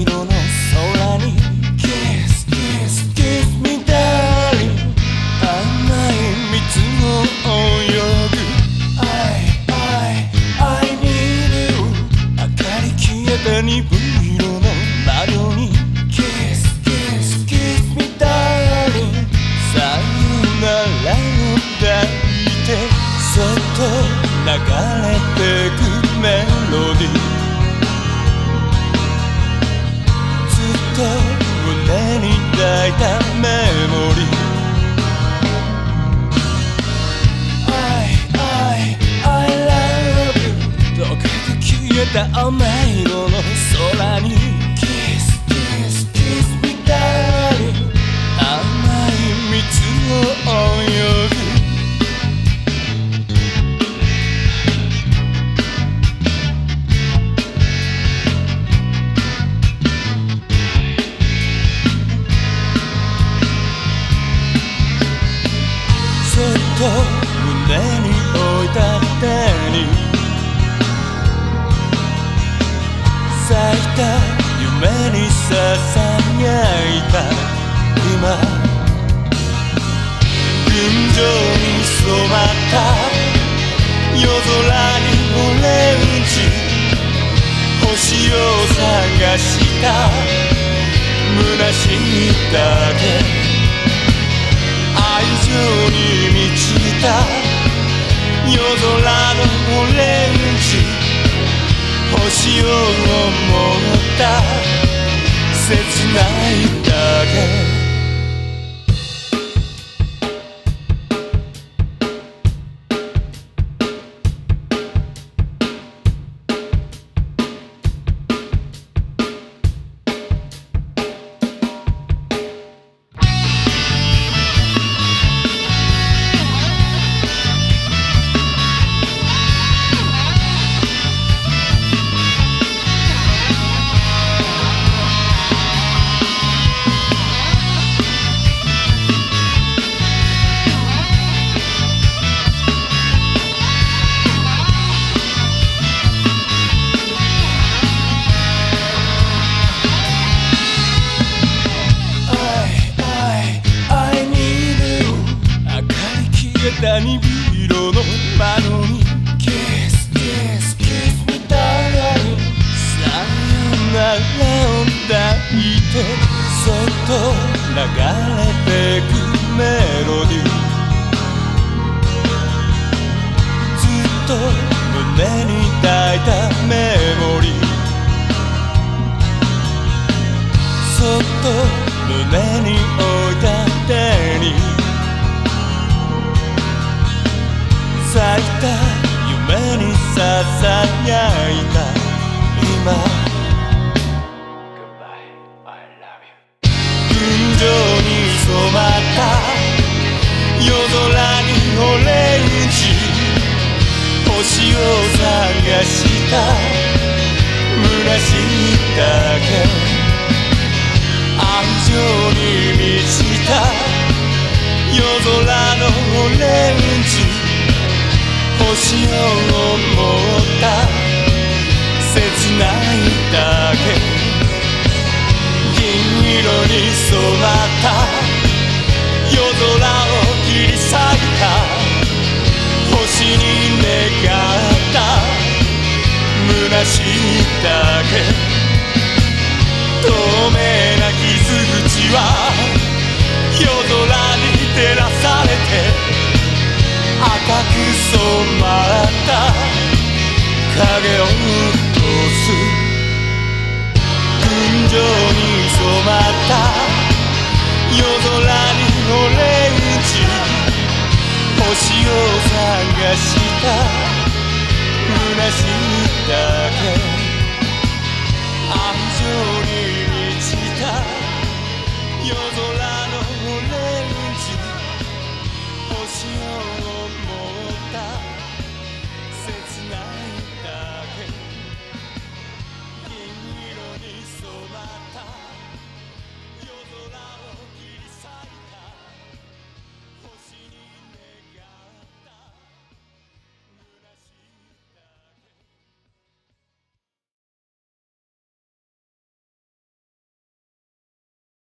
色の空に、キスキスキスキみたい。案外、水を泳ぐ。あいあい、あいみる。明かり消えて、二分色の窓に、キスキスキスキみたい。左右がラインを出して、ずっと流れてくメロディーいたメモリー。I, I, I love you 溶けて消えた雨色の空に。Kiss, kiss, kiss みたい。に甘い蜜をささやいた今群青に染まった。夜空にオレンジ星を探した。虚しいだけ愛情に満ちた。夜空のオレンジ星を思った。切ないだけ。た鈍色の窓にキスキスキスみたいにさよならを抱いてそっと流れてくメロディーずっと胸に抱いたメモリー。そっと胸に置いた手に咲いた夢にささやいた。今。群青に染まった。夜空にオレンジ星を探した。虚しいだけ愛情に満ちた。夜空のオレンジ。しよう思った。切ないだけ。銀色に染まった。影を落とす群青に染まった夜空にオレンジ星を探した虚しいだけ愛情に